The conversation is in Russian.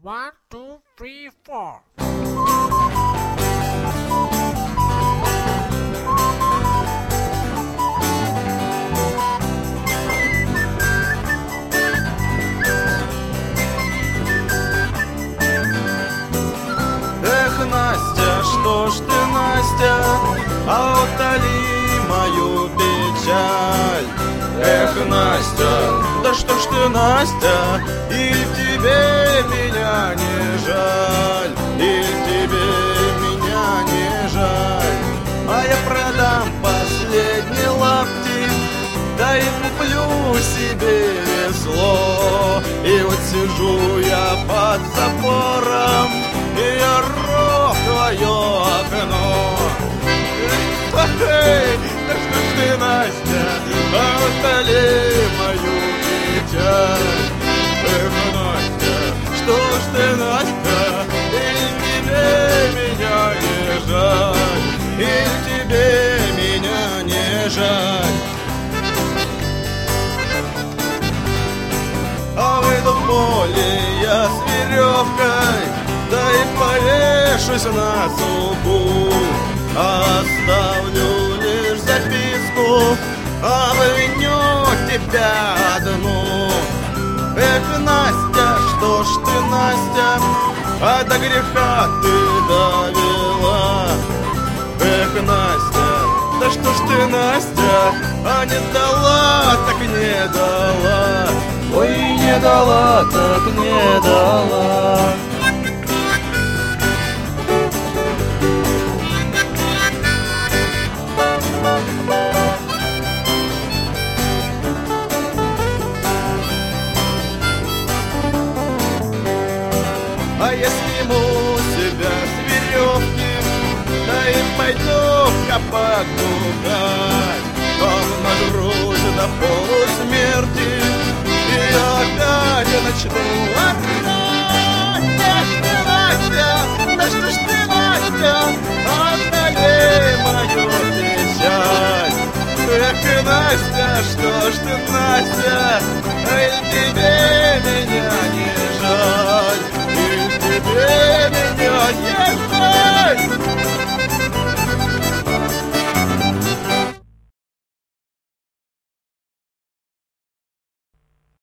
One, two, three, four. Эх, Настя, что ж ты, Настя, утоли мою печаль. Эх, Настя, да что ж ты, Настя, и тебе да и куплю себе весло. И вот сижу я под забором, поле я с веревкой Да и повешусь на зубу. Оставлю лишь записку Обвиню тебя одну. Эх, Настя, что ж ты, Настя А до греха ты довела? Эх, Настя, да что ж ты, Настя А не дала, так не дала дала, так не дала. А я сниму себя с веревки Да и пойду в капак гулять Обнажусь до полусмерти Эх, Настя, что ж ты, Настя? Эй, тебе